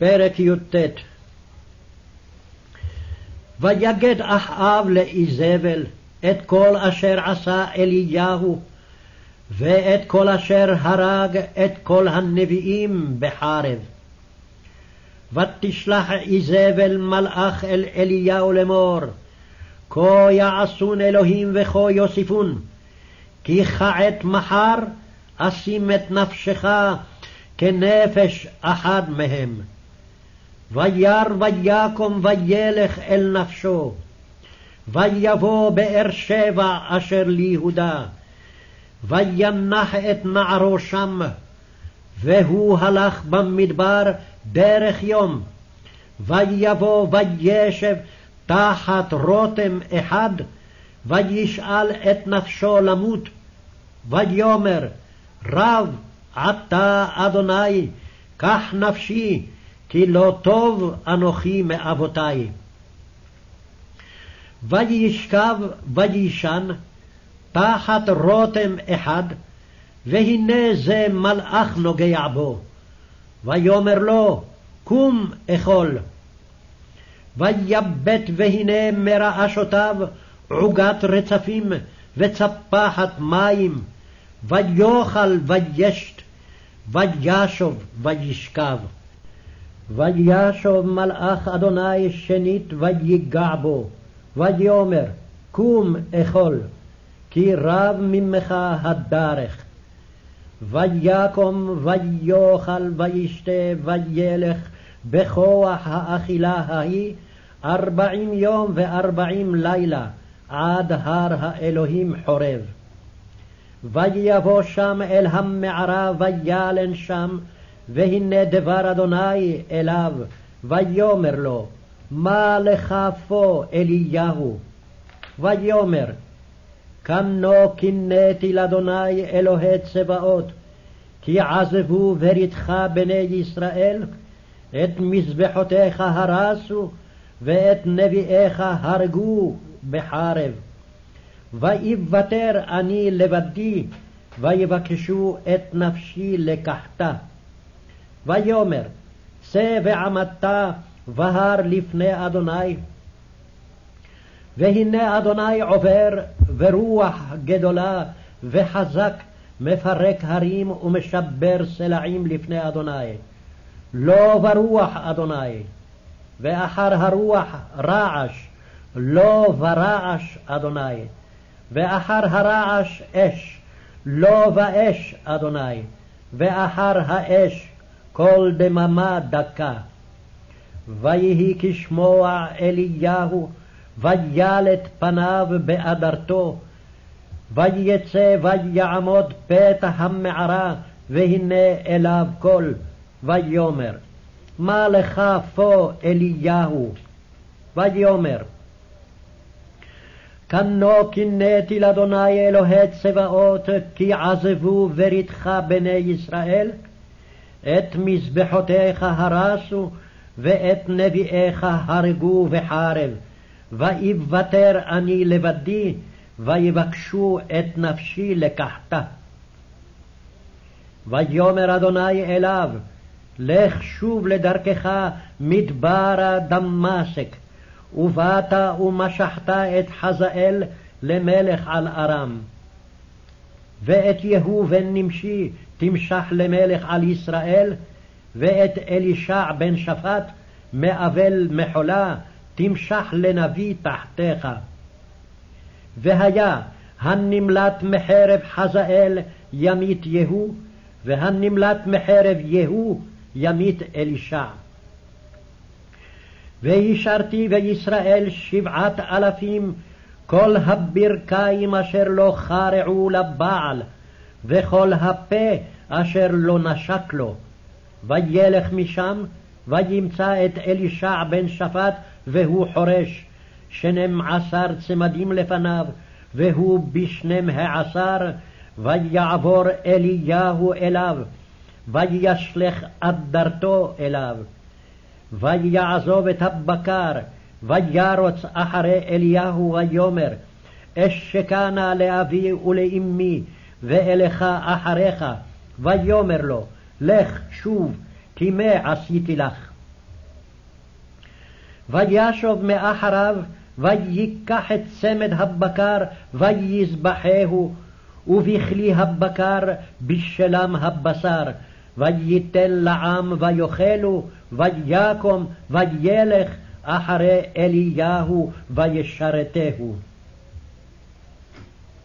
פרק י"ט ויגד אחאב לאיזבל את כל אשר עשה אליהו, ואת כל אשר הרג את כל הנביאים בחרב. ותשלח איזבל מלאך אל אליהו לאמור, כה יעשון אלוהים וכה יוסיפון, כי כעת מחר אשים את נפשך כנפש אחד מהם. וירא ויקום וילך אל נפשו. ויבוא באר שבע אשר ליהודה. וינח את נערו שם. והוא הלך במדבר דרך יום. ויבוא וישב תחת רותם אחד, וישאל את נפשו למות. ויאמר רב עתה אדוני, קח נפשי, כי לא טוב אנוכי מאבותי. וישכב וישן תחת רותם אחד, והנה זה מלאך נוגע בו. ויאמר לו, קום אכול. ויבט והנה מרעשותיו עוגת רצפים וצפחת מים, ויאכל וישת, וישוב וישכב. וישוב מלאך אדוני שנית ויגע בו, ויאמר קום אכול, כי רב ממך הדרך. ויקום ויאכל וישתה וילך בכוח האכילה ההיא ארבעים יום וארבעים לילה עד הר האלוהים חורב. ויבוא שם אל המערה וילן שם והנה דבר אדוני אליו, ויאמר לו, מה לך פה אליהו? ויאמר, קנו קינאתי לאדוני אלוהי צבאות, כי עזבו בריתך בני ישראל, את מזבחותיך הרסו, ואת נביאיך הרגו בחרב. ויוותר אני לבדי, ויבקשו את נפשי לקחתה. ויאמר, צא ועמדת בהר לפני אדוני. והנה אדוני עובר, ורוח גדולה וחזק מפרק הרים ומשבר סלעים לפני אדוני. לא ברוח אדוני, ואחר הרוח רעש, לא ברעש אדוני, ואחר הרעש אש, לא באש אדוני, ואחר האש קול דממה דקה. ויהי כשמוע אליהו, וילת פניו באדרתו, ויצא ויעמוד פתח המערה, והנה אליו קול, ויאמר, מה לך פה אליהו? ויאמר, כנו קינאתי לאדוני אלוהי צבאות, כי עזבו בריתך בני ישראל, את מזבחותיך הרסו, ואת נביאיך הרגו בחרב. ויוותר אני לבדי, ויבקשו את נפשי לקחתה. ויאמר אדוני אליו, לך שוב לדרכך מדברה דמשק, ובאת ומשכת את חזאל למלך על ארם. ואת יהוא בן נמשי תמשח למלך על ישראל, ואת אלישע בן שפט מאבל מחולה תמשח לנביא תחתיך. והיה הנמלט מחרב חזאל ימית יהוא, והנמלט מחרב יהוא ימית אלישע. וישרתי בישראל שבעת אלפים כל הברכיים אשר לא חרעו לבעל, וכל הפה אשר לא נשק לו. וילך משם, וימצא את אלישע בן שפט, והוא חורש, שנים עשר צמדים לפניו, והוא בשנים העשר, ויעבור אליהו אליו, וישלך אדרתו אליו. ויעזוב את הבקר, וירוץ אחרי אליהו ויאמר, אשכנה לאבי ולאמי, ואלך אחריך, ויאמר לו, לך שוב, כי מה עשיתי לך. וישוב מאחריו, וייקח את צמד הבקר, ויזבחהו, ובכלי הבקר בשלם הבשר, וייתן לעם ויאכלו, ויקום, וילך אחרי אליהו וישרתהו.